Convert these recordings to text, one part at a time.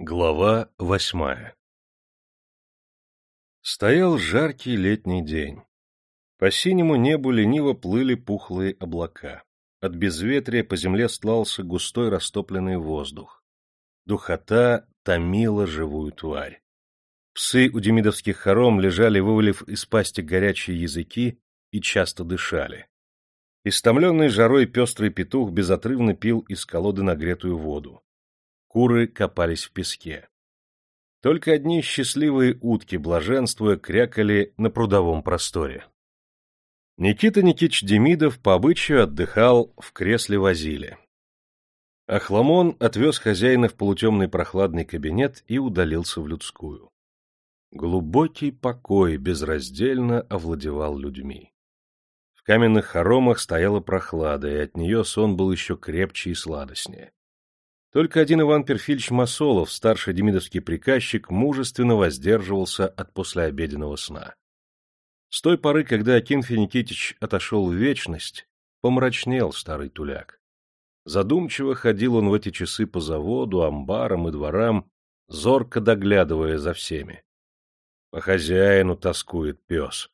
Глава восьмая Стоял жаркий летний день. По синему небу лениво плыли пухлые облака. От безветрия по земле стлался густой растопленный воздух. Духота томила живую тварь. Псы у демидовских хором лежали, вывалив из пасти горячие языки, и часто дышали. Истомленный жарой пестрый петух безотрывно пил из колоды нагретую воду. Куры копались в песке. Только одни счастливые утки, блаженствуя, крякали на прудовом просторе. Никита Никитич Демидов по обычаю отдыхал в кресле возили. Ахламон отвез хозяина в полутемный прохладный кабинет и удалился в людскую. Глубокий покой безраздельно овладевал людьми. В каменных хоромах стояла прохлада, и от нее сон был еще крепче и сладостнее. Только один Иван Перфильевич Масолов, старший демидовский приказчик, мужественно воздерживался от послеобеденного сна. С той поры, когда Акинфий Никитич отошел в вечность, помрачнел старый туляк. Задумчиво ходил он в эти часы по заводу, амбарам и дворам, зорко доглядывая за всеми. По хозяину тоскует пес.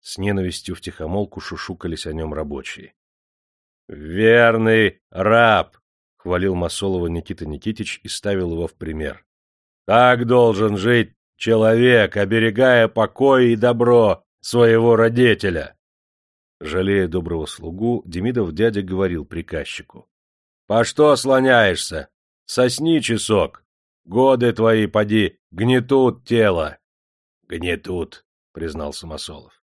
С ненавистью втихомолку шушукались о нем рабочие. «Верный раб!» — хвалил Масолова Никита Никитич и ставил его в пример. «Так должен жить человек, оберегая покой и добро своего родителя!» Жалея доброго слугу, Демидов дядя говорил приказчику. «По что слоняешься? Сосни часок. Годы твои, поди, гнетут тело». «Гнетут», — признал Самосолов.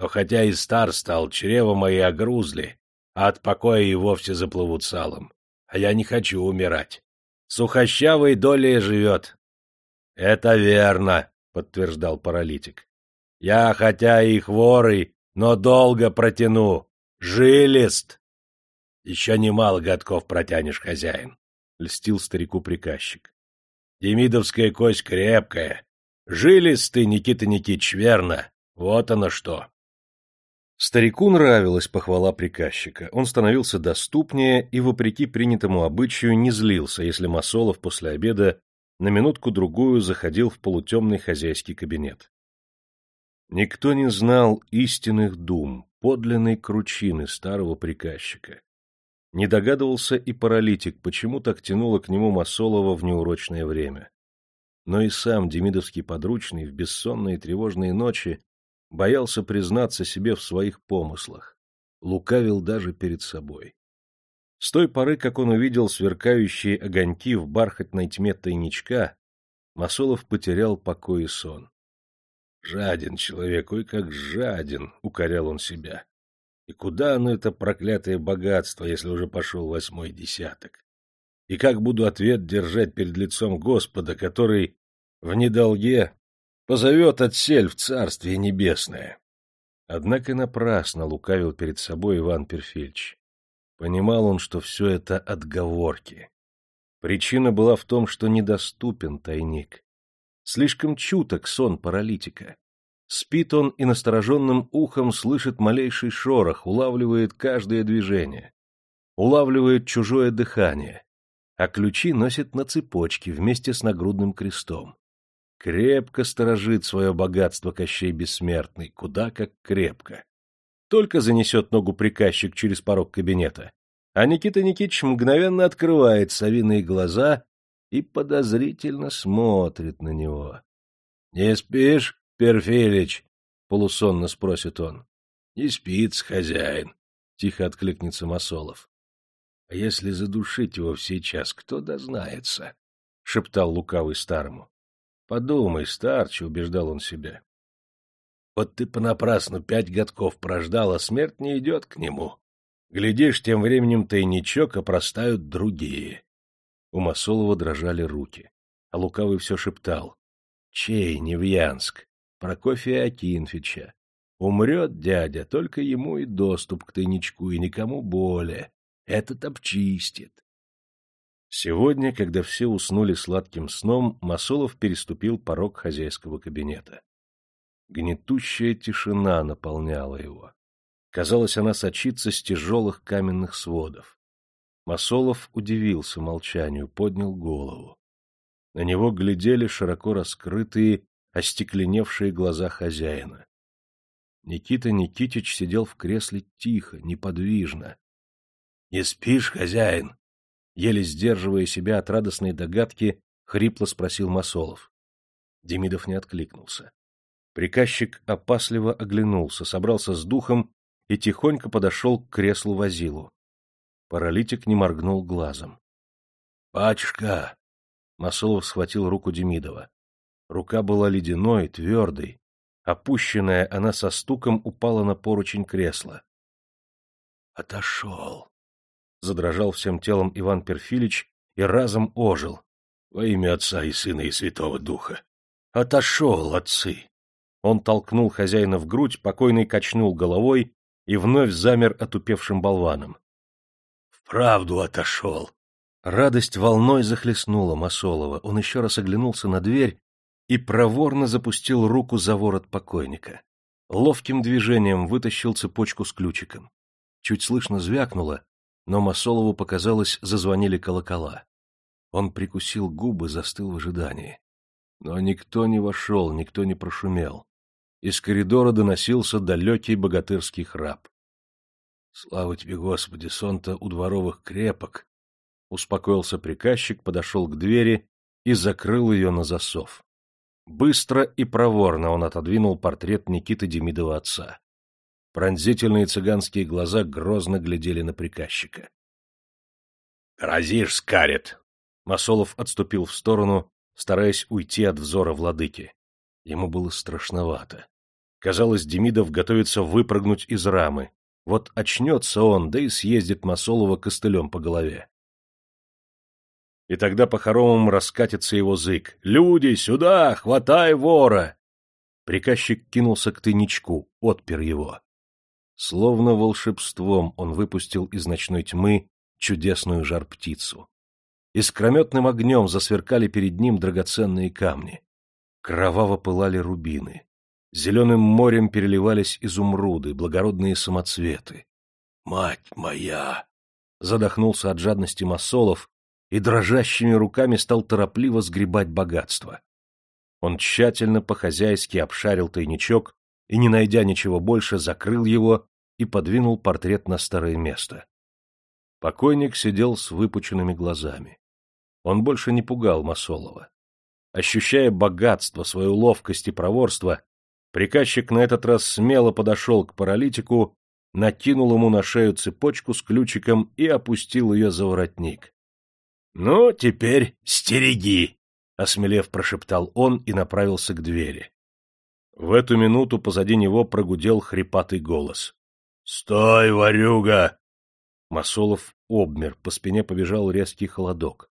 «Но хотя и стар стал, чрево мои огрузли, а от покоя и вовсе заплывут салом а я не хочу умирать. Сухощавый долей живет. — Это верно, — подтверждал паралитик. — Я, хотя и хворый, но долго протяну. Жилист! — Еще немало годков протянешь, хозяин, — льстил старику приказчик. — Демидовская кость крепкая. Жилист ты, Никита Никитич, верно. Вот оно что. Старику нравилась похвала приказчика. Он становился доступнее и, вопреки принятому обычаю, не злился, если Масолов после обеда на минутку-другую заходил в полутемный хозяйский кабинет. Никто не знал истинных дум, подлинной кручины старого приказчика. Не догадывался и паралитик, почему так тянуло к нему Масолова в неурочное время. Но и сам демидовский подручный в бессонные тревожные ночи боялся признаться себе в своих помыслах, лукавил даже перед собой. С той поры, как он увидел сверкающие огоньки в бархатной тьме тайничка, Масолов потерял покой и сон. «Жаден человек, ой, как жаден!» — укорял он себя. «И куда оно, это проклятое богатство, если уже пошел восьмой десяток? И как буду ответ держать перед лицом Господа, который в недолге позовет отсель в Царствие Небесное. Однако напрасно лукавил перед собой Иван Перфильевич. Понимал он, что все это отговорки. Причина была в том, что недоступен тайник. Слишком чуток сон паралитика. Спит он и настороженным ухом слышит малейший шорох, улавливает каждое движение. Улавливает чужое дыхание. А ключи носит на цепочке вместе с нагрудным крестом. Крепко сторожит свое богатство Кощей Бессмертный, куда как крепко. Только занесет ногу приказчик через порог кабинета, а Никита Никитич мгновенно открывает совиные глаза и подозрительно смотрит на него. — Не спишь, Перфилич? — полусонно спросит он. — Не спит, хозяин, — тихо откликнется Масолов. — А если задушить его сейчас, кто дознается? — шептал лукавый старому. Подумай, старче, — убеждал он себя. Вот ты понапрасну пять годков прождал, а смерть не идет к нему. Глядишь, тем временем тайничок опростают другие. У Масолова дрожали руки, а Лукавый все шептал. Чей Невьянск? Прокофия Акинфича. Умрет дядя, только ему и доступ к тайничку, и никому более. Этот обчистит. Сегодня, когда все уснули сладким сном, Масолов переступил порог хозяйского кабинета. Гнетущая тишина наполняла его. Казалось, она сочится с тяжелых каменных сводов. Масолов удивился молчанию, поднял голову. На него глядели широко раскрытые, остекленевшие глаза хозяина. Никита Никитич сидел в кресле тихо, неподвижно. — Не спишь, хозяин? Еле сдерживая себя от радостной догадки, хрипло спросил Масолов. Демидов не откликнулся. Приказчик опасливо оглянулся, собрался с духом и тихонько подошел к креслу Вазилу. Паралитик не моргнул глазом. — Пачка! Масолов схватил руку Демидова. Рука была ледяной, твердой. Опущенная, она со стуком упала на поручень кресла. — Отошел! — задрожал всем телом Иван Перфилич и разом ожил. — Во имя Отца и Сына и Святого Духа! Отошел, отцы! Он толкнул хозяина в грудь, покойный качнул головой и вновь замер отупевшим болваном. — Вправду отошел! Радость волной захлестнула Масолова. Он еще раз оглянулся на дверь и проворно запустил руку за ворот покойника. Ловким движением вытащил цепочку с ключиком. Чуть слышно звякнуло, но Масолову показалось, зазвонили колокола. Он прикусил губы, застыл в ожидании. Но никто не вошел, никто не прошумел. Из коридора доносился далекий богатырский храп. — Слава тебе, Господи, сон-то у дворовых крепок! Успокоился приказчик, подошел к двери и закрыл ее на засов. Быстро и проворно он отодвинул портрет Никиты Демидова отца. Пронзительные цыганские глаза грозно глядели на приказчика. — Разишь, скарит! Масолов отступил в сторону, стараясь уйти от взора владыки. Ему было страшновато. Казалось, Демидов готовится выпрыгнуть из рамы. Вот очнется он, да и съездит Масолова костылем по голове и тогда по хоромам раскатится его зык. «Люди, сюда! Хватай вора!» Приказчик кинулся к тайничку, отпер его. Словно волшебством он выпустил из ночной тьмы чудесную жар-птицу. Искрометным огнем засверкали перед ним драгоценные камни. Кроваво пылали рубины. Зеленым морем переливались изумруды, благородные самоцветы. «Мать моя!» Задохнулся от жадности Масолов, и дрожащими руками стал торопливо сгребать богатство. Он тщательно по-хозяйски обшарил тайничок и, не найдя ничего больше, закрыл его и подвинул портрет на старое место. Покойник сидел с выпученными глазами. Он больше не пугал Масолова. Ощущая богатство, свою ловкость и проворство, приказчик на этот раз смело подошел к паралитику, накинул ему на шею цепочку с ключиком и опустил ее за воротник. — Ну, теперь стереги! — осмелев прошептал он и направился к двери. В эту минуту позади него прогудел хрипатый голос. — Стой, ворюга! Масолов обмер, по спине побежал резкий холодок.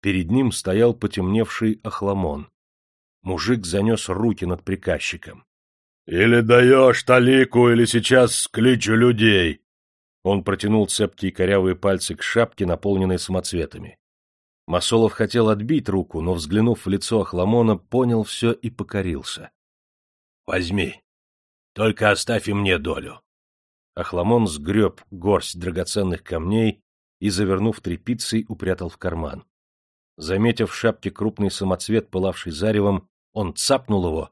Перед ним стоял потемневший охламон. Мужик занес руки над приказчиком. — Или даешь талику, или сейчас скличу людей! Он протянул цепкие корявые пальцы к шапке, наполненной самоцветами. Масолов хотел отбить руку, но, взглянув в лицо Ахламона, понял все и покорился. — Возьми. Только оставь и мне долю. Ахламон сгреб горсть драгоценных камней и, завернув тряпицей, упрятал в карман. Заметив в шапке крупный самоцвет, пылавший заревом, он цапнул его,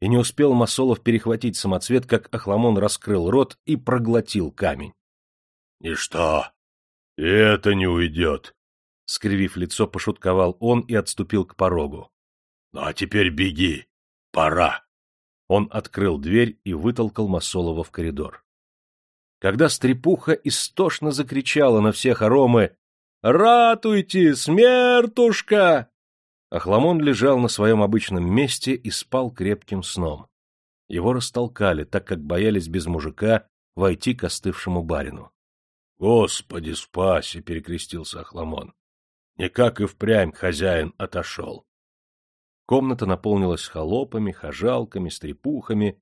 и не успел Масолов перехватить самоцвет, как Ахламон раскрыл рот и проглотил камень. — И что? — Это не уйдет. Скривив лицо, пошутковал он и отступил к порогу. — Ну а теперь беги. Пора. Он открыл дверь и вытолкал Масолова в коридор. Когда стрепуха истошно закричала на все хоромы «Ратуйте, смертушка!» Ахламон лежал на своем обычном месте и спал крепким сном. Его растолкали, так как боялись без мужика войти к остывшему барину. — Господи, спаси! — перекрестился Ахламон. Никак и впрямь хозяин отошел. Комната наполнилась холопами, хожалками, стрепухами.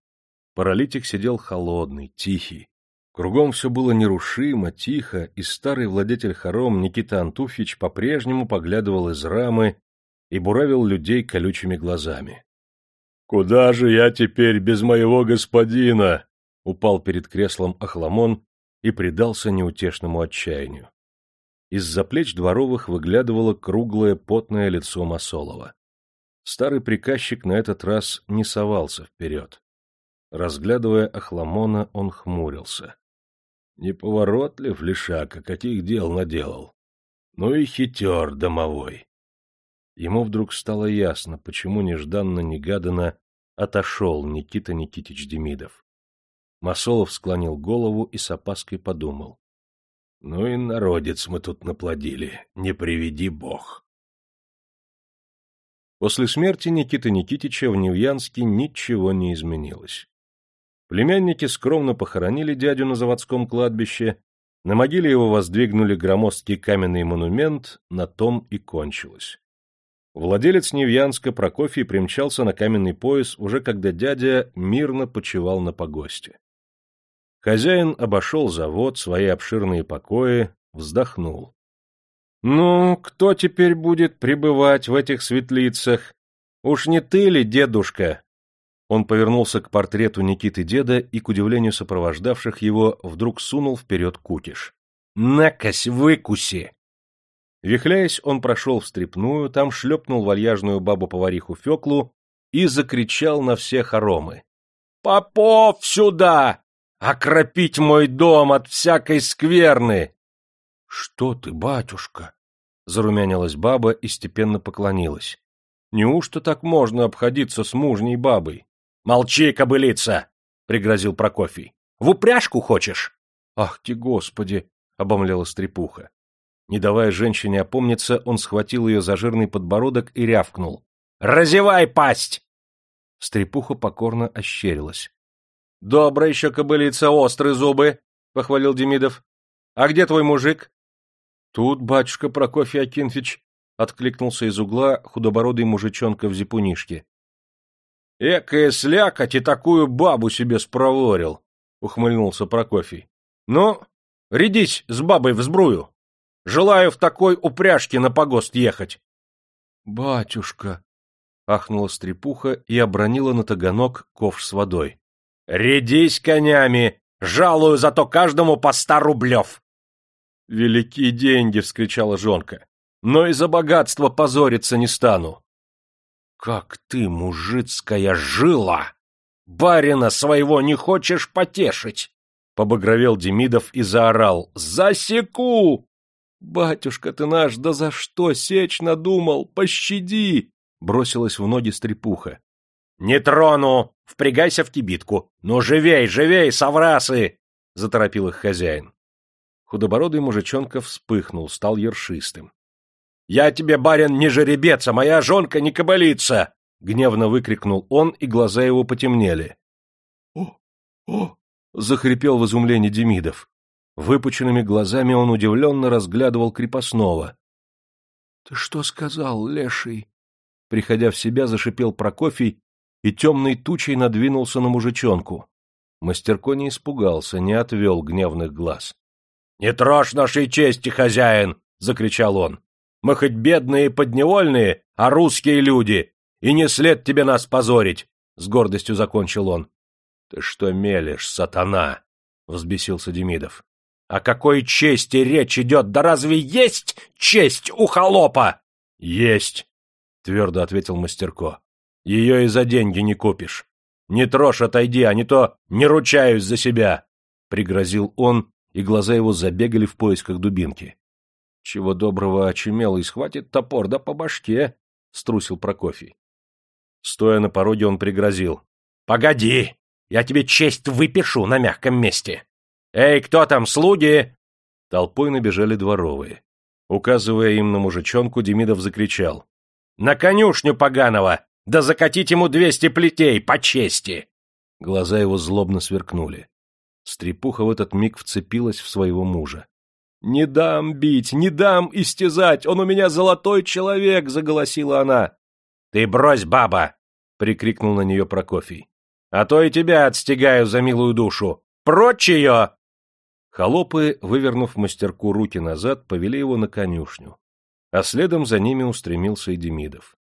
Паралитик сидел холодный, тихий. Кругом все было нерушимо, тихо, и старый владетель хором Никита Антуфьич по-прежнему поглядывал из рамы и буравил людей колючими глазами. — Куда же я теперь без моего господина? — упал перед креслом Ахламон и предался неутешному отчаянию. Из-за плеч дворовых выглядывало круглое потное лицо Масолова. Старый приказчик на этот раз не совался вперед. Разглядывая Ахламона, он хмурился. Неповоротлив лишака, каких дел наделал. Ну и хитер домовой. Ему вдруг стало ясно, почему нежданно-негаданно отошел Никита Никитич Демидов. Масолов склонил голову и с опаской подумал. Ну и народец мы тут наплодили, не приведи бог. После смерти Никиты Никитича в Невьянске ничего не изменилось. Племянники скромно похоронили дядю на заводском кладбище, на могиле его воздвигнули громоздкий каменный монумент, на том и кончилось. Владелец Невьянска Прокофий примчался на каменный пояс уже когда дядя мирно почивал на погосте. Хозяин обошел завод, свои обширные покои, вздохнул. — Ну, кто теперь будет пребывать в этих светлицах? Уж не ты ли, дедушка? Он повернулся к портрету Никиты деда и, к удивлению сопровождавших его, вдруг сунул вперед кукиш. — Накось, выкуси! Вихляясь, он прошел в стрепную, там шлепнул вальяжную бабу-повариху Феклу и закричал на все хоромы. — Попов сюда! Окропить мой дом от всякой скверны! — Что ты, батюшка? — зарумянилась баба и степенно поклонилась. — Неужто так можно обходиться с мужней бабой? — Молчи, кобылица! — пригрозил Прокофий. — В упряжку хочешь? — Ах ты, господи! — обомлела стрепуха. Не давая женщине опомниться, он схватил ее за жирный подбородок и рявкнул. «Разевай пасть!» Стрепуха покорно ощерилась. «Добрая еще кобылица, острые зубы!» — похвалил Демидов. «А где твой мужик?» «Тут, батюшка Прокофий Акинфич», — откликнулся из угла худобородый мужичонка в зипунишке. «Экая слякоть и такую бабу себе спроворил!» — ухмыльнулся Прокофий. «Ну, рядись с бабой в сбрую!» Желаю в такой упряжке на погост ехать. — Батюшка! — ахнула стрепуха и обронила на таганок ковш с водой. — Рядись конями! Жалую зато каждому по ста рублев! — Великие деньги! — вскричала жонка. — Но и за богатство позориться не стану. — Как ты, мужицкая жила! Барина своего не хочешь потешить! — побагровел Демидов и заорал. «Засеку! «Батюшка ты наш, да за что сечь надумал? Пощади!» Бросилась в ноги стрепуха. «Не трону! Впрягайся в кибитку! Ну, живей, живей, соврасы!» — заторопил их хозяин. Худобородый мужичонка вспыхнул, стал ершистым. «Я тебе, барин, не жеребец, а моя жонка не кабалица!» — гневно выкрикнул он, и глаза его потемнели. «О! О!» — захрипел в изумлении Демидов. Выпученными глазами он удивленно разглядывал крепостного. — Ты что сказал, леший? Приходя в себя, зашипел Прокофий и темной тучей надвинулся на мужичонку. Мастерко не испугался, не отвел гневных глаз. — Не трожь нашей чести, хозяин! — закричал он. — Мы хоть бедные и подневольные, а русские люди, и не след тебе нас позорить! — с гордостью закончил он. — Ты что мелешь, сатана? — взбесился Демидов. О какой чести речь идет? Да разве есть честь у холопа? — Есть, — твердо ответил Мастерко. — Ее и за деньги не купишь. Не трожь, отойди, а не то не ручаюсь за себя, — пригрозил он, и глаза его забегали в поисках дубинки. — Чего доброго очумел и схватит топор, да по башке, — струсил Прокофий. Стоя на пороге, он пригрозил. — Погоди, я тебе честь выпишу на мягком месте. «Эй, кто там, слуги?» Толпой набежали дворовые. Указывая им на мужичонку, Демидов закричал. «На конюшню поганого! Да закатить ему двести плетей, по чести!» Глаза его злобно сверкнули. Стрепуха в этот миг вцепилась в своего мужа. «Не дам бить, не дам истязать! Он у меня золотой человек!» — заголосила она. «Ты брось, баба!» — прикрикнул на нее Прокофий. «А то и тебя отстегаю за милую душу! Прочь ее!» Холопы, вывернув мастерку руки назад, повели его на конюшню, а следом за ними устремился и Демидов.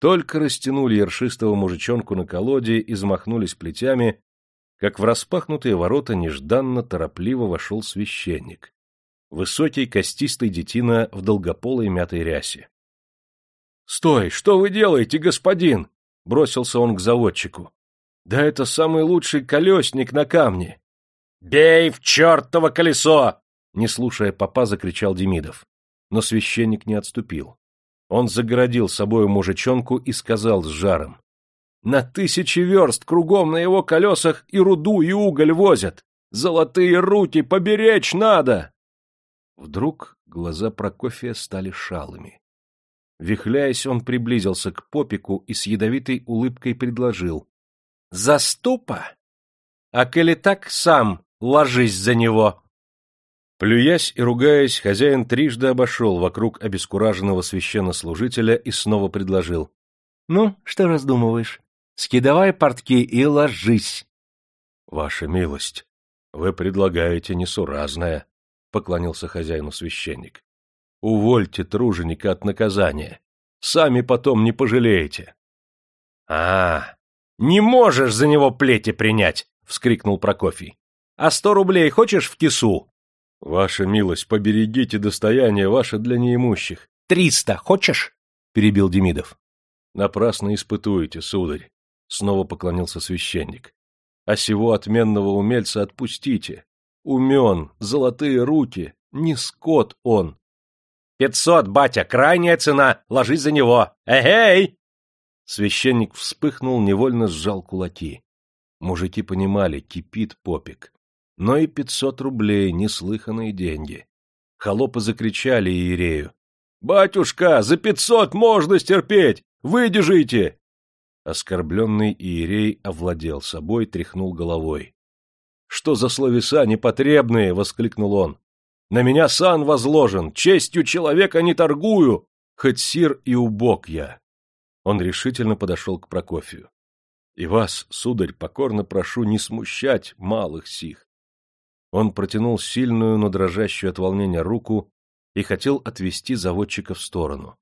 Только растянули ершистого мужичонку на колоде и замахнулись плетями, как в распахнутые ворота нежданно торопливо вошел священник. Высокий костистый детина в долгополой мятой рясе. — Стой! Что вы делаете, господин? — бросился он к заводчику. — Да это самый лучший колесник на камне. — Бей в чертово колесо! — не слушая попа, закричал Демидов. Но священник не отступил. Он загородил собою мужичонку и сказал с жаром. — На тысячи верст кругом на его колесах и руду, и уголь возят. Золотые руки поберечь надо! Вдруг глаза Прокофия стали шалыми. Вихляясь, он приблизился к попику и с ядовитой улыбкой предложил. — Заступа? А коли так, сам ложись за него! Плюясь и ругаясь, хозяин трижды обошел вокруг обескураженного священнослужителя и снова предложил. — Ну, что раздумываешь? Скидывай портки и ложись. — Ваша милость, вы предлагаете несуразное, — поклонился хозяину священник. — Увольте труженика от наказания. Сами потом не пожалеете. — А, не можешь за него плети принять! — вскрикнул Прокофий. — А сто рублей хочешь в кису? — Ваша милость, поберегите достояние ваше для неимущих. — Триста хочешь? — перебил Демидов. — Напрасно испытуете, сударь, — снова поклонился священник. — А сего отменного умельца отпустите. Умен, золотые руки, не скот он. — Пятьсот, батя, крайняя цена, ложись за него. Эгей! Священник вспыхнул, невольно сжал кулаки. Мужики понимали, кипит попик. Но и пятьсот рублей — неслыханные деньги. Холопы закричали Иерею. — Батюшка, за пятьсот можно стерпеть! Выдержите! Оскорбленный Иерей овладел собой, тряхнул головой. — Что за словеса непотребные! — воскликнул он. — На меня сан возложен, честью человека не торгую, хоть сир и убог я. Он решительно подошел к Прокофию. — И вас, сударь, покорно прошу не смущать малых сих. Он протянул сильную, но дрожащую от волнения руку и хотел отвести заводчика в сторону.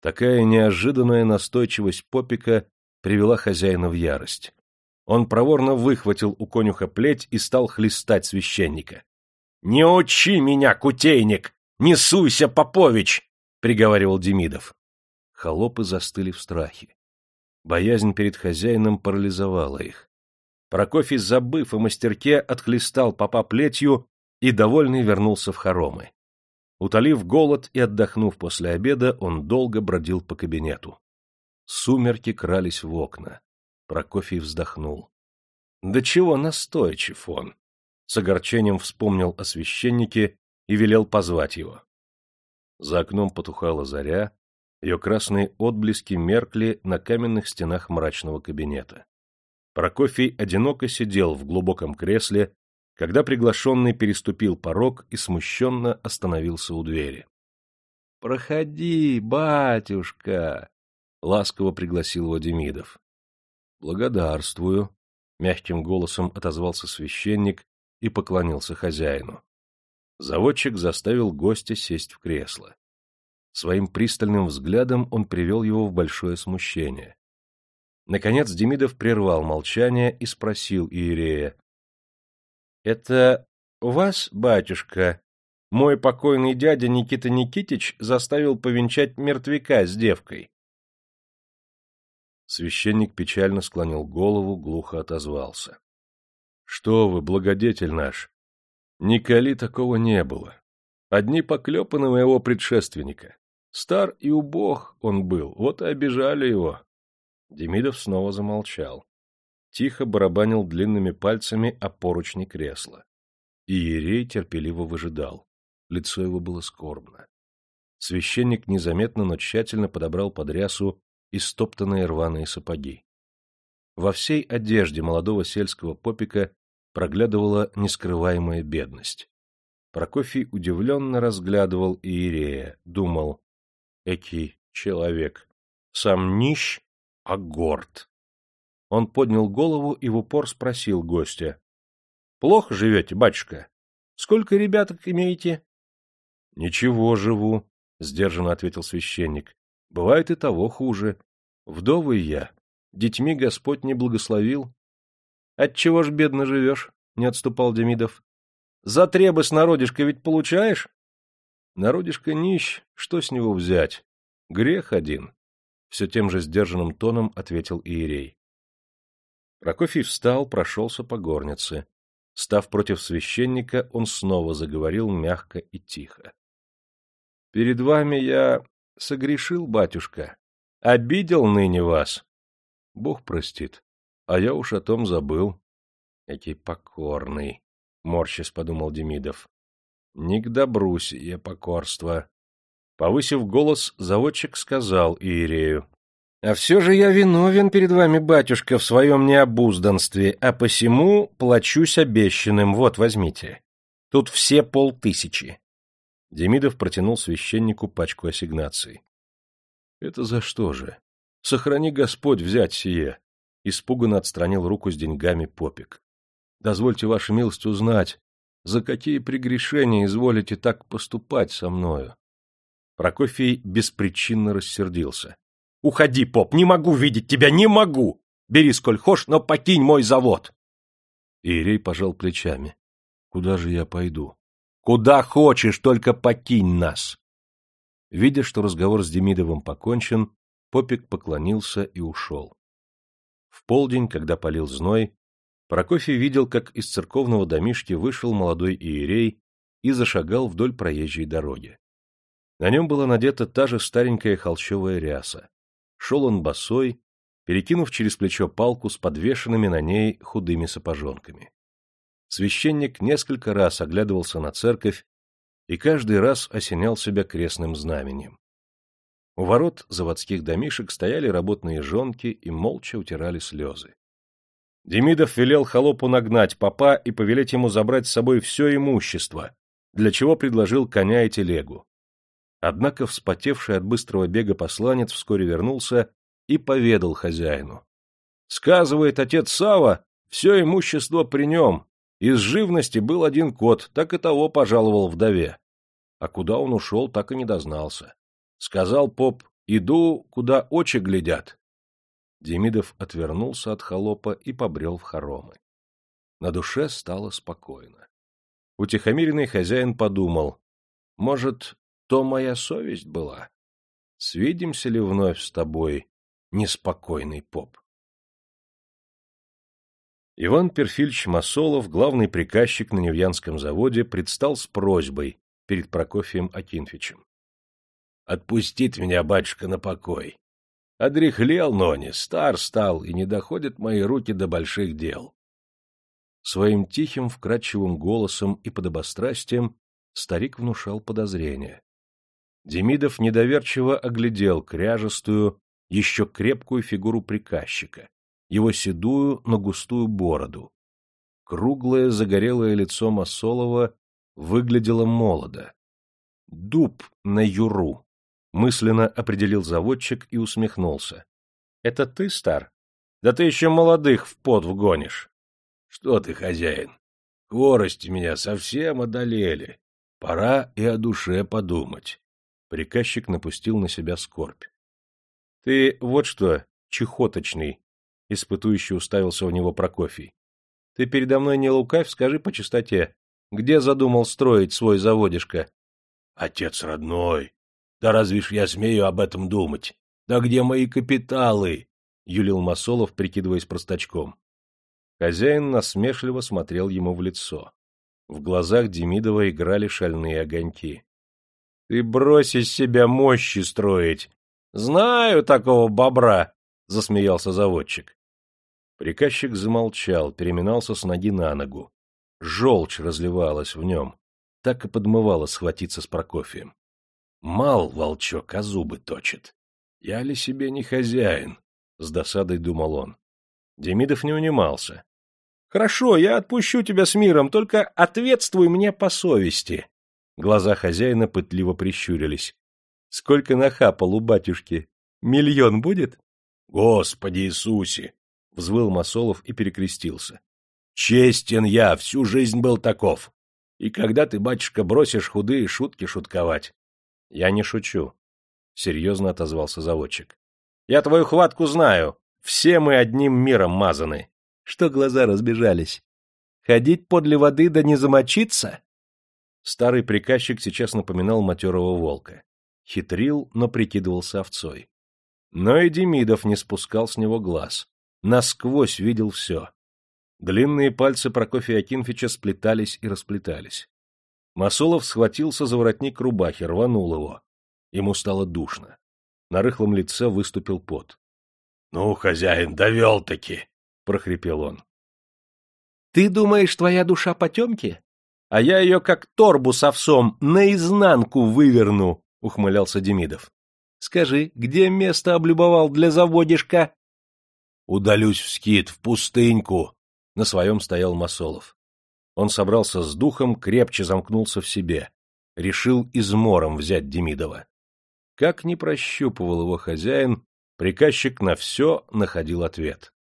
Такая неожиданная настойчивость попика привела хозяина в ярость. Он проворно выхватил у конюха плеть и стал хлестать священника. — Не учи меня, кутейник! Не суйся, Попович! — приговаривал Демидов. Холопы застыли в страхе. Боязнь перед хозяином парализовала их. Прокофий, забыв о мастерке, отхлестал попа плетью и, довольный, вернулся в хоромы. Утолив голод и отдохнув после обеда, он долго бродил по кабинету. Сумерки крались в окна. Прокофий вздохнул. Да чего настойчив он! С огорчением вспомнил о священнике и велел позвать его. За окном потухала заря, ее красные отблески меркли на каменных стенах мрачного кабинета. Прокофий одиноко сидел в глубоком кресле, когда приглашенный переступил порог и смущенно остановился у двери. — Проходи, батюшка! — ласково пригласил его Демидов. — Благодарствую, — мягким голосом отозвался священник и поклонился хозяину. Заводчик заставил гостя сесть в кресло. Своим пристальным взглядом он привел его в большое смущение. Наконец Демидов прервал молчание и спросил Иерея. — Это вас, батюшка, мой покойный дядя Никита Никитич заставил повенчать мертвяка с девкой? Священник печально склонил голову, глухо отозвался. — Что вы, благодетель наш! Николи такого не было. Одни поклепаны моего предшественника. Стар и убог он был, вот и обижали его. Демидов снова замолчал. Тихо барабанил длинными пальцами о поручни кресла. Иерей терпеливо выжидал. Лицо его было скорбно. Священник незаметно, но тщательно подобрал под рясу истоптанные рваные сапоги. Во всей одежде молодого сельского попика проглядывала нескрываемая бедность. Прокофий удивленно разглядывал Иерея, думал, «Экий человек, сам нищ, а горд. Он поднял голову и в упор спросил гостя. — Плохо живете, батюшка? Сколько ребяток имеете? — Ничего, живу, — сдержанно ответил священник. — Бывает и того хуже. Вдовый я. Детьми Господь не благословил. — Отчего ж бедно живешь? — не отступал Демидов. — За требы с народишка ведь получаешь? Народишко нищ, что с него взять? Грех один. Все тем же сдержанным тоном ответил Иерей. Прокофий встал, прошелся по горнице. Став против священника, он снова заговорил мягко и тихо. — Перед вами я согрешил, батюшка, обидел ныне вас. Бог простит, а я уж о том забыл. Экий покорный, — морщись подумал Демидов. Не к добру сие покорство. Повысив голос, заводчик сказал Иерею. А все же я виновен перед вами, батюшка, в своем необузданстве, а посему плачусь обещанным. Вот, возьмите. Тут все полтысячи. Демидов протянул священнику пачку ассигнаций. — Это за что же? Сохрани Господь взять сие! — испуганно отстранил руку с деньгами попик. — Дозвольте, ваша милость, узнать, за какие прегрешения изволите так поступать со мною? Прокофий беспричинно рассердился. Уходи, поп, не могу видеть тебя, не могу! Бери сколь хошь, но покинь мой завод!» Иерей пожал плечами. «Куда же я пойду?» «Куда хочешь, только покинь нас!» Видя, что разговор с Демидовым покончен, Попик поклонился и ушел. В полдень, когда полил зной, Прокофий видел, как из церковного домишки вышел молодой иерей и зашагал вдоль проезжей дороги. На нем была надета та же старенькая холщовая ряса. Шел он босой, перекинув через плечо палку с подвешенными на ней худыми сапожонками. Священник несколько раз оглядывался на церковь и каждый раз осенял себя крестным знаменем. У ворот заводских домишек стояли работные жонки и молча утирали слезы. Демидов велел холопу нагнать папа и повелеть ему забрать с собой все имущество, для чего предложил коня и телегу. Однако вспотевший от быстрого бега посланец вскоре вернулся и поведал хозяину. Сказывает отец Сава, все имущество при нем. Из живности был один кот, так и того пожаловал вдове. А куда он ушел, так и не дознался. Сказал поп, иду, куда очи глядят. Демидов отвернулся от холопа и побрел в хоромы. На душе стало спокойно. Утихомиренный хозяин подумал, может, то моя совесть была. Свидимся ли вновь с тобой, неспокойный поп? Иван Перфильевич Масолов, главный приказчик на Невьянском заводе, предстал с просьбой перед Прокофием Акинфичем. — Отпустит меня, батюшка, на покой. Одрехлел, но не стар стал, и не доходят мои руки до больших дел. Своим тихим, вкрадчивым голосом и подобострастием старик внушал подозрения. Демидов недоверчиво оглядел кряжестую, еще крепкую фигуру приказчика, его седую, но густую бороду. Круглое загорелое лицо Масолова выглядело молодо. «Дуб на юру», — мысленно определил заводчик и усмехнулся. «Это ты, стар? Да ты еще молодых в пот вгонишь». «Что ты, хозяин? Хворости меня совсем одолели. Пора и о душе подумать». Приказчик напустил на себя скорбь. — Ты вот что, чехоточный, — испытующий уставился в него Прокофий. — Ты передо мной не лукавь, скажи по чистоте, где задумал строить свой заводишко? — Отец родной, да разве ж я смею об этом думать? Да где мои капиталы? — юлил Масолов, прикидываясь простачком. Хозяин насмешливо смотрел ему в лицо. В глазах Демидова играли шальные огоньки. Ты брось из себя мощи строить. Знаю такого бобра, — засмеялся заводчик. Приказчик замолчал, переминался с ноги на ногу. Желчь разливалась в нем. Так и подмывало схватиться с Прокофием. Мал волчок, а зубы точит. Я ли себе не хозяин? — с досадой думал он. Демидов не унимался. — Хорошо, я отпущу тебя с миром, только ответствуй мне по совести. Глаза хозяина пытливо прищурились. — Сколько нахапал у батюшки? Миллион будет? — Господи Иисусе! — взвыл Масолов и перекрестился. — Честен я, всю жизнь был таков. И когда ты, батюшка, бросишь худые шутки шутковать? — Я не шучу, — серьезно отозвался заводчик. — Я твою хватку знаю. Все мы одним миром мазаны. Что глаза разбежались? Ходить подле воды да не замочиться? Старый приказчик сейчас напоминал матерого волка. Хитрил, но прикидывался овцой. Но и Демидов не спускал с него глаз. Насквозь видел все. Длинные пальцы Прокофия Акинфича сплетались и расплетались. Масолов схватился за воротник рубахи, рванул его. Ему стало душно. На рыхлом лице выступил пот. — Ну, хозяин, довел-таки! — прохрипел он. — Ты думаешь, твоя душа потемки? А я ее, как торбу с овсом, наизнанку выверну! — ухмылялся Демидов. — Скажи, где место облюбовал для заводишка? — Удалюсь в скит, в пустыньку! — на своем стоял Масолов. Он собрался с духом, крепче замкнулся в себе. Решил измором взять Демидова. Как ни прощупывал его хозяин, приказчик на все находил ответ.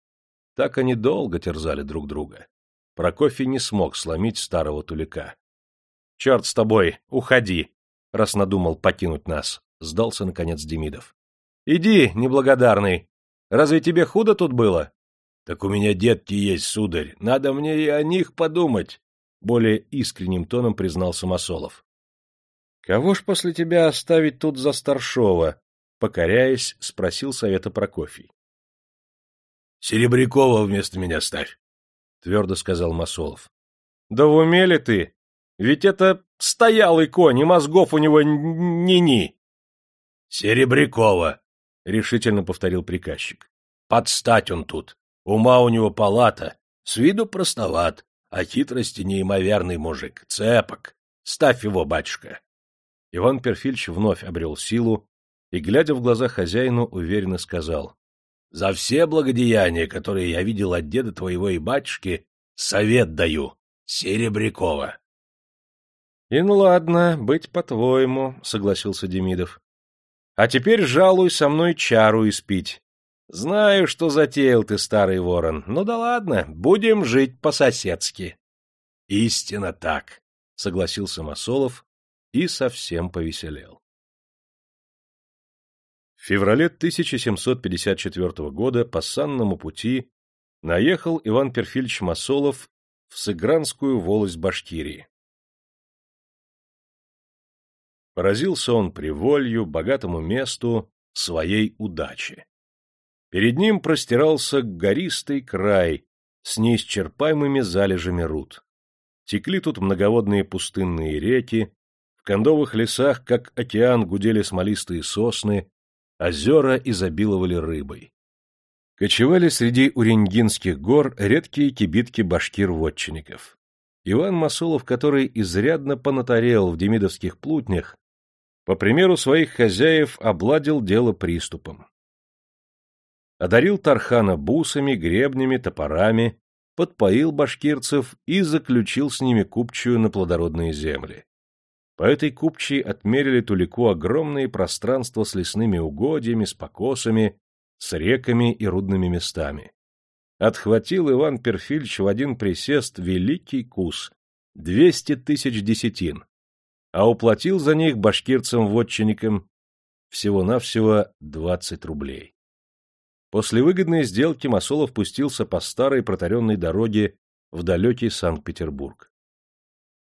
Так они долго терзали друг друга. Прокофий не смог сломить старого тулика. — Черт с тобой, уходи! раз надумал покинуть нас, — сдался, наконец, Демидов. — Иди, неблагодарный. Разве тебе худо тут было? — Так у меня детки есть, сударь. Надо мне и о них подумать, — более искренним тоном признался Масолов. Кого ж после тебя оставить тут за старшова? Покоряясь, спросил совета Прокофий. — Серебрякова вместо меня ставь, — твердо сказал Масолов. — Да в уме ли ты? Ведь это стоялый конь, и мозгов у него ни-ни. — Серебрякова, — решительно повторил приказчик. — Подстать он тут. Ума у него палата, с виду простоват, а хитрости неимоверный мужик, цепок. Ставь его, батюшка. Иван Перфильч вновь обрел силу и, глядя в глаза хозяину, уверенно сказал. — За все благодеяния, которые я видел от деда твоего и батюшки, совет даю. Серебрякова. — И ну ладно, быть по-твоему, — согласился Демидов. — А теперь жалуй со мной чару испить. Знаю, что затеял ты, старый ворон. Ну да ладно, будем жить по-соседски. — Истинно так, — согласился Масолов и совсем повеселел. В феврале 1754 года по санному пути наехал Иван Перфильевич Масолов в Сыгранскую волость Башкирии. Поразился он приволью, богатому месту, своей удачи. Перед ним простирался гористый край с неисчерпаемыми залежами руд. Текли тут многоводные пустынные реки, в кондовых лесах, как океан, гудели смолистые сосны, озера изобиловали рыбой. Кочевали среди Уренгинских гор редкие кибитки башкир-вотчинников. Иван Масолов, который изрядно понатарел в демидовских плутнях, по примеру своих хозяев обладил дело приступом. Одарил Тархана бусами, гребнями, топорами, подпоил башкирцев и заключил с ними купчую на плодородные земли. По этой купчей отмерили Тулику огромные пространства с лесными угодьями, с покосами, с реками и рудными местами. Отхватил Иван Перфильч в один присест великий кус — двести тысяч десятин, а уплатил за них башкирцам-вотчинникам всего-навсего двадцать рублей. После выгодной сделки Масолов пустился по старой протаренной дороге в далекий Санкт-Петербург.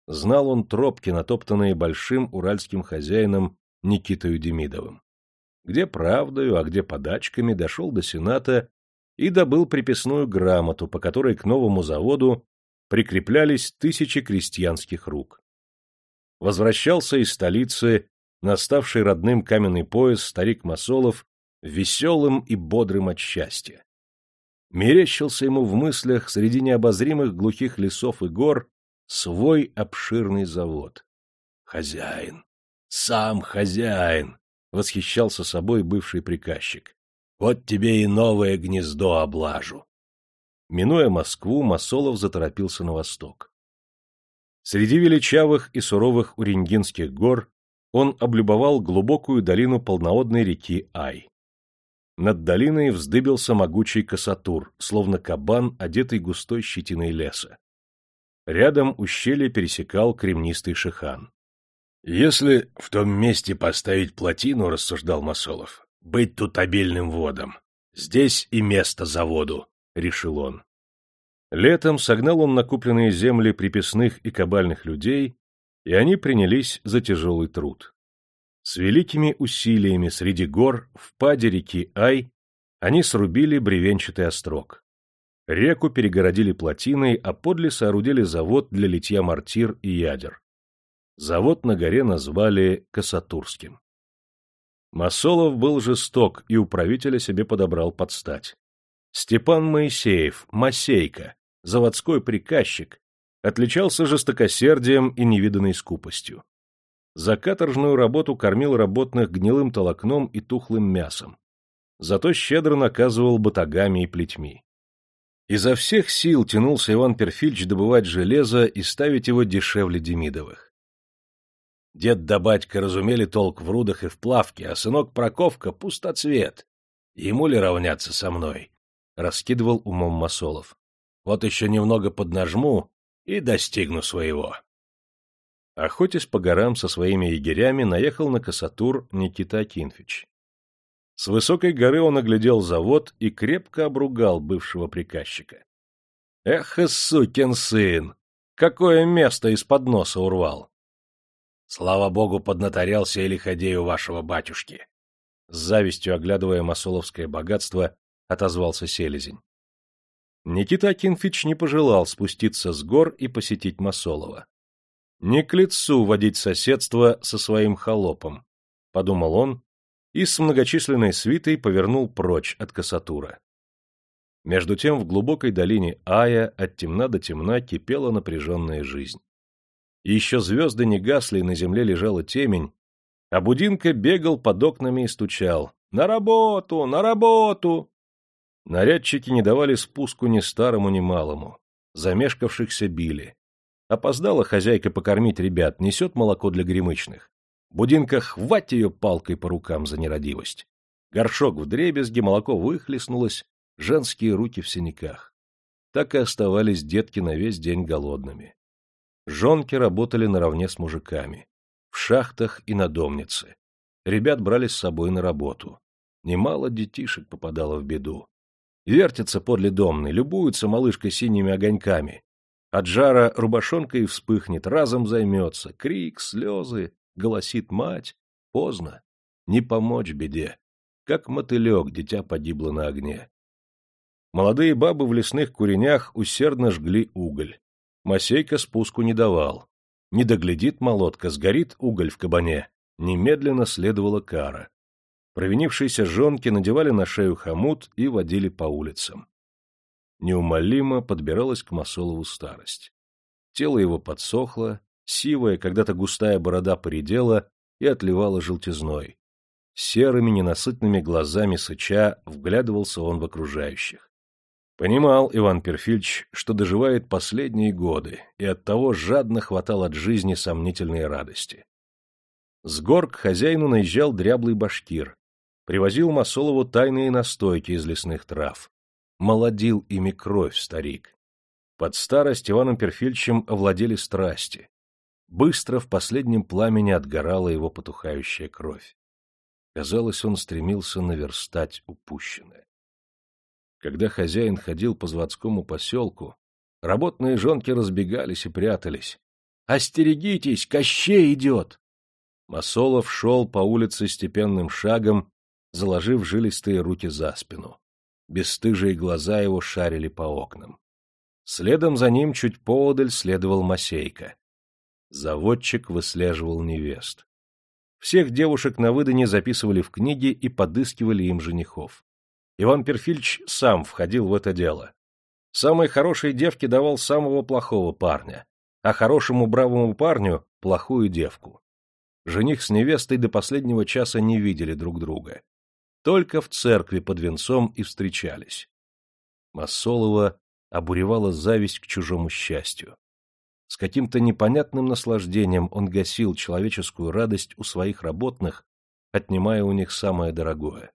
Знал он тропки, натоптанные большим уральским хозяином Никитою Демидовым. Где правдою, а где подачками дошел до Сената и добыл приписную грамоту, по которой к новому заводу прикреплялись тысячи крестьянских рук. Возвращался из столицы, наставший родным каменный пояс старик Масолов, веселым и бодрым от счастья. Мерещился ему в мыслях среди необозримых глухих лесов и гор свой обширный завод. Хозяин, сам хозяин, восхищался собой бывший приказчик. Вот тебе и новое гнездо облажу. Минуя Москву, Масолов заторопился на восток. Среди величавых и суровых Уренгинских гор он облюбовал глубокую долину полноводной реки Ай. Над долиной вздыбился могучий косатур, словно кабан, одетый густой щетиной леса. Рядом ущелье пересекал кремнистый шихан. «Если в том месте поставить плотину, — рассуждал Масолов, — быть тут обильным водом. Здесь и место заводу, — решил он. Летом согнал он накупленные земли приписных и кабальных людей И они принялись за тяжелый труд. С великими усилиями среди гор, в паде реки Ай, они срубили бревенчатый острог. Реку перегородили плотиной, а подле соорудили завод для литья мортир и ядер. Завод на горе назвали Касатурским. Масолов был жесток и управителя себе подобрал под стать. Степан Моисеев, Масейка, заводской приказчик, отличался жестокосердием и невиданной скупостью. За каторжную работу кормил работных гнилым толокном и тухлым мясом. Зато щедро наказывал батагами и плетьми. Изо всех сил тянулся Иван Перфильч добывать железо и ставить его дешевле Демидовых. Дед да батька разумели толк в рудах и в плавке, а сынок Проковка — пустоцвет. Ему ли равняться со мной? — раскидывал умом Масолов. — Вот еще немного поднажму и достигну своего. Охотясь по горам со своими егерями, наехал на Касатур Никита Акинфич. С высокой горы он оглядел завод и крепко обругал бывшего приказчика. — Эх, сукин сын! Какое место из-под носа урвал! Слава богу, поднаторялся или ходею вашего батюшки. С завистью оглядывая масоловское богатство, отозвался селезень. Никита Акинфич не пожелал спуститься с гор и посетить Масолова. Не к лицу водить соседство со своим холопом, подумал он и с многочисленной свитой повернул прочь от Касатура. Между тем в глубокой долине Ая от темна до темна кипела напряженная жизнь и еще звезды не гасли, и на земле лежала темень, а Будинка бегал под окнами и стучал. «На работу! На работу!» Нарядчики не давали спуску ни старому, ни малому. Замешкавшихся били. Опоздала хозяйка покормить ребят, несет молоко для гремычных. Будинка хвать ее палкой по рукам за нерадивость. Горшок в дребезге, молоко выхлестнулось, женские руки в синяках. Так и оставались детки на весь день голодными. Жонки работали наравне с мужиками. В шахтах и на домнице. Ребят брали с собой на работу. Немало детишек попадало в беду. Вертятся подле домны, любуются малышкой синими огоньками. От жара рубашонка и вспыхнет, разом займется. Крик, слезы, голосит мать. Поздно. Не помочь беде. Как мотылек дитя погибло на огне. Молодые бабы в лесных куренях усердно жгли уголь. Масейка спуску не давал. Не доглядит молотка, сгорит уголь в кабане. Немедленно следовала кара. Провинившиеся жонки надевали на шею хомут и водили по улицам. Неумолимо подбиралась к Масолову старость. Тело его подсохло, сивая, когда-то густая борода поредела и отливала желтизной. Серыми ненасытными глазами сыча вглядывался он в окружающих. Понимал Иван Перфильч, что доживает последние годы, и оттого жадно хватал от жизни сомнительные радости. С гор к хозяину наезжал дряблый башкир, привозил Масолову тайные настойки из лесных трав. Молодил ими кровь старик. Под старость Иваном Перфильчем овладели страсти. Быстро в последнем пламени отгорала его потухающая кровь. Казалось, он стремился наверстать упущенное. Когда хозяин ходил по заводскому поселку, работные жонки разбегались и прятались. «Остерегитесь, Кощей идет!» Масолов шел по улице степенным шагом, заложив жилистые руки за спину. Бесстыжие глаза его шарили по окнам. Следом за ним чуть поодаль следовал Масейка. Заводчик выслеживал невест. Всех девушек на выдане записывали в книги и подыскивали им женихов. Иван Перфильч сам входил в это дело. Самой хорошей девке давал самого плохого парня, а хорошему бравому парню — плохую девку. Жених с невестой до последнего часа не видели друг друга. Только в церкви под венцом и встречались. Массолова обуревала зависть к чужому счастью. С каким-то непонятным наслаждением он гасил человеческую радость у своих работных, отнимая у них самое дорогое.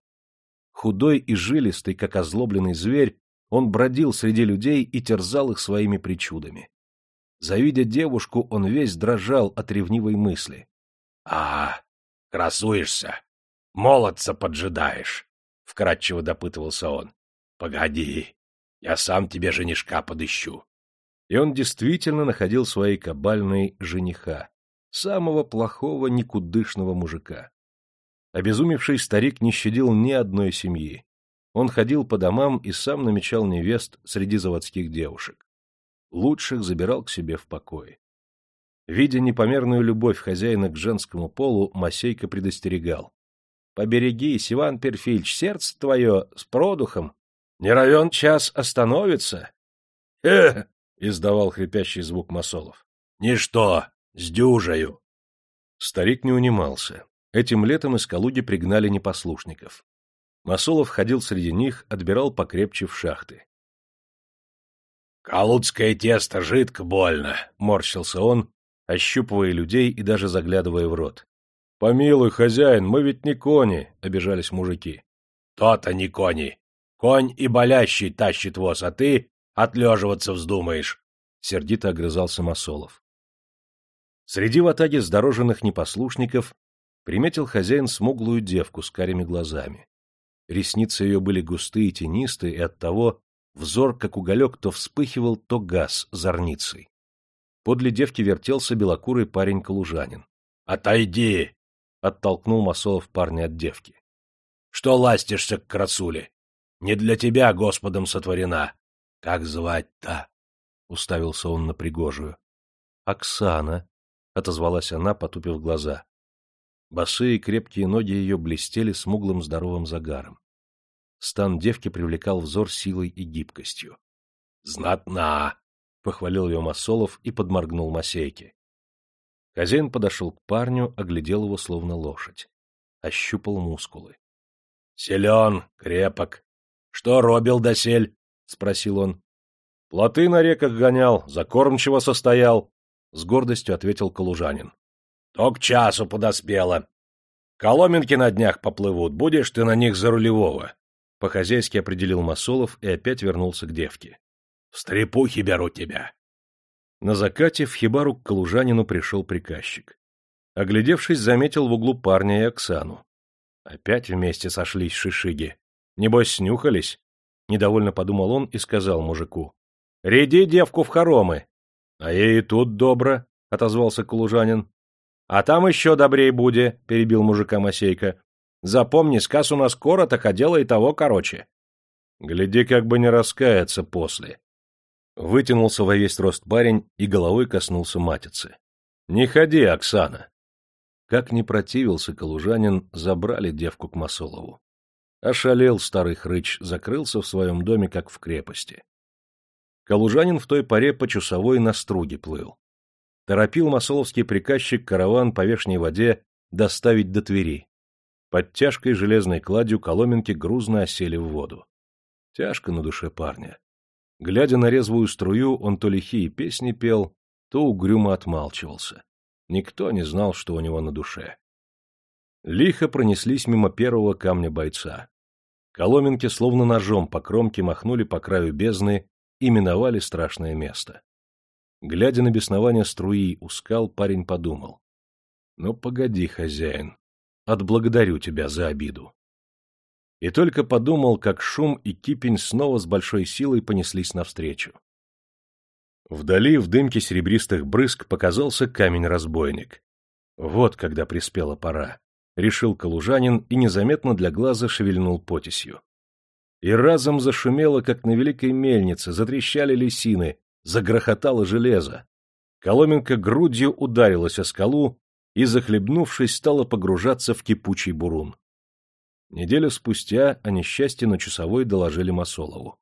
Худой и жилистый, как озлобленный зверь, он бродил среди людей и терзал их своими причудами. Завидя девушку, он весь дрожал от ревнивой мысли. — А, красуешься, молодца поджидаешь, — вкратчиво допытывался он. — Погоди, я сам тебе женишка подыщу. И он действительно находил своей кабальной жениха, самого плохого никудышного мужика. Обезумевший старик не щадил ни одной семьи. Он ходил по домам и сам намечал невест среди заводских девушек. Лучших забирал к себе в покое. Видя непомерную любовь хозяина к женскому полу, Масейка предостерегал. — Поберегись, Иван Перфильч, сердце твое с продухом. Не равен час остановится. — Э! — издавал хрипящий звук Масолов. — Ничто, с дюжею. Старик не унимался. Этим летом из Калуги пригнали непослушников. Масолов ходил среди них, отбирал покрепче в шахты. «Калудское тесто жидко больно», — морщился он, ощупывая людей и даже заглядывая в рот. «Помилуй, хозяин, мы ведь не кони», — обижались мужики. «То-то не кони. Конь и болящий тащит воз, а ты отлеживаться вздумаешь», — сердито огрызался Масолов. Среди ватаги сдороженных непослушников приметил хозяин смуглую девку с карими глазами. Ресницы ее были густые и тенистые, и оттого взор, как уголек, то вспыхивал, то газ зорницей. Подле девки вертелся белокурый парень-калужанин. — Отойди! — оттолкнул Масолов парня от девки. — Что ластишься к красуле? Не для тебя Господом сотворена. Как звать-то? — уставился он на пригожую. — Оксана, — отозвалась она, потупив глаза. Босые крепкие ноги ее блестели смуглым здоровым загаром. Стан девки привлекал взор силой и гибкостью. — Знатна! — похвалил ее Масолов и подморгнул Масейке. Хозяин подошел к парню, оглядел его словно лошадь. Ощупал мускулы. — Силен, крепок. Что робил досель? — спросил он. — Плоты на реках гонял, за кормчего состоял, — с гордостью ответил калужанин. То к часу подоспело. Коломенки на днях поплывут, будешь ты на них за рулевого. По-хозяйски определил Масолов и опять вернулся к девке. — В стрепухи беру тебя. На закате в хибару к калужанину пришел приказчик. Оглядевшись, заметил в углу парня и Оксану. Опять вместе сошлись шишиги. Небось, снюхались? Недовольно подумал он и сказал мужику. — Ряди девку в хоромы. — А ей и тут добро, — отозвался калужанин. — А там еще добрей буде, — перебил мужика Масейка. — Запомни, сказ у нас короток, а дело и того короче. — Гляди, как бы не раскаяться после. Вытянулся во весь рост парень и головой коснулся матицы. — Не ходи, Оксана. Как не противился калужанин, забрали девку к Масолову. Ошалел старый хрыч, закрылся в своем доме, как в крепости. Калужанин в той поре по часовой на струге плыл торопил масоловский приказчик караван по вешней воде доставить до Твери. Под тяжкой железной кладью коломенки грузно осели в воду. Тяжко на душе парня. Глядя на резвую струю, он то лихие песни пел, то угрюмо отмалчивался. Никто не знал, что у него на душе. Лихо пронеслись мимо первого камня бойца. Коломенки словно ножом по кромке махнули по краю бездны и миновали страшное место. Глядя на беснование струи у скал, парень подумал. — Ну, погоди, хозяин, отблагодарю тебя за обиду. И только подумал, как шум и кипень снова с большой силой понеслись навстречу. Вдали, в дымке серебристых брызг, показался камень-разбойник. Вот когда приспела пора, — решил калужанин и незаметно для глаза шевельнул потисью. И разом зашумело, как на великой мельнице, затрещали лисины, загрохотало железо. Коломенка грудью ударилась о скалу и, захлебнувшись, стала погружаться в кипучий бурун. Неделю спустя о несчастье на часовой доложили Масолову.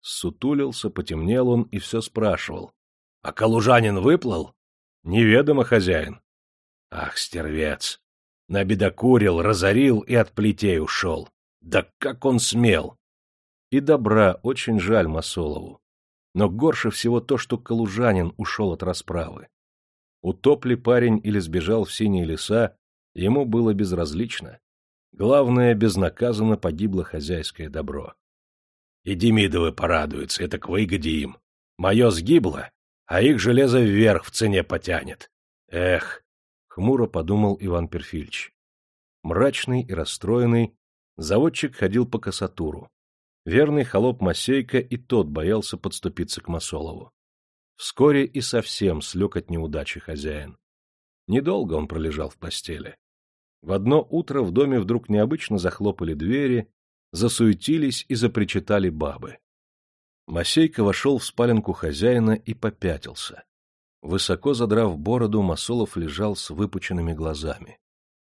Сутулился, потемнел он и все спрашивал. — А калужанин выплыл? — Неведомо, хозяин. — Ах, стервец! Набедокурил, разорил и от плетей ушел. Да как он смел! И добра очень жаль Масолову. Но горше всего то, что калужанин ушел от расправы. Утоп ли парень или сбежал в синие леса, ему было безразлично. Главное, безнаказанно погибло хозяйское добро. И Демидовы порадуются, это к выгоде им. Мое сгибло, а их железо вверх в цене потянет. Эх, — хмуро подумал Иван Перфильевич. Мрачный и расстроенный, заводчик ходил по косатуру. Верный холоп Масейка и тот боялся подступиться к Масолову. Вскоре и совсем слег от неудачи хозяин. Недолго он пролежал в постели. В одно утро в доме вдруг необычно захлопали двери, засуетились и запричитали бабы. Масейка вошел в спаленку хозяина и попятился. Высоко задрав бороду, Масолов лежал с выпученными глазами.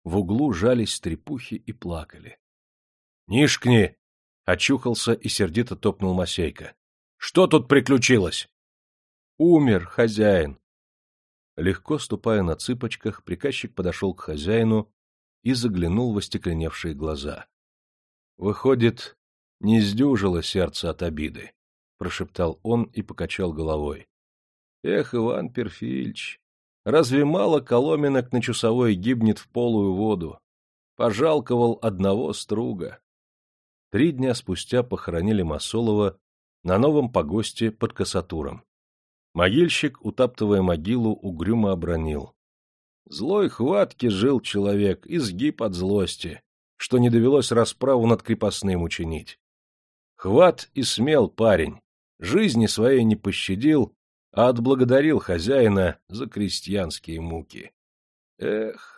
В углу жались стрепухи и плакали. — Нишкни! — очухался и сердито топнул Масейка. — Что тут приключилось? — Умер хозяин. Легко ступая на цыпочках, приказчик подошел к хозяину и заглянул в остекленевшие глаза. — Выходит, не сдюжило сердце от обиды, — прошептал он и покачал головой. — Эх, Иван Перфильч, разве мало коломенок на часовой гибнет в полую воду? Пожалковал одного струга. Три дня спустя похоронили Масолова на новом погосте под Касатуром. Могильщик, утаптывая могилу, угрюмо обронил. Злой хватки жил человек, изгиб от злости, что не довелось расправу над крепостным учинить. Хват и смел парень, жизни своей не пощадил, а отблагодарил хозяина за крестьянские муки. Эх,